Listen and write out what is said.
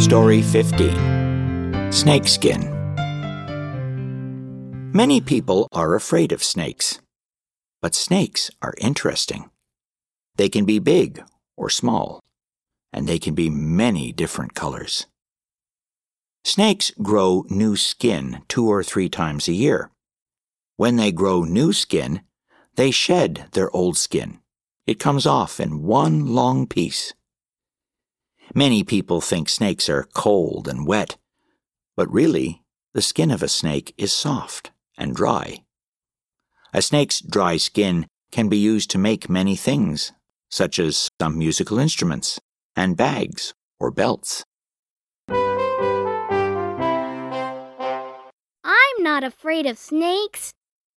Story 15 Snakeskin. Many people are afraid of snakes, but snakes are interesting. They can be big or small, and they can be many different colors. Snakes grow new skin two or three times a year. When they grow new skin, they shed their old skin. It comes off in one long piece. Many people think snakes are cold and wet, but really, the skin of a snake is soft and dry. A snake's dry skin can be used to make many things, such as some musical instruments and bags or belts. I'm not afraid of snakes.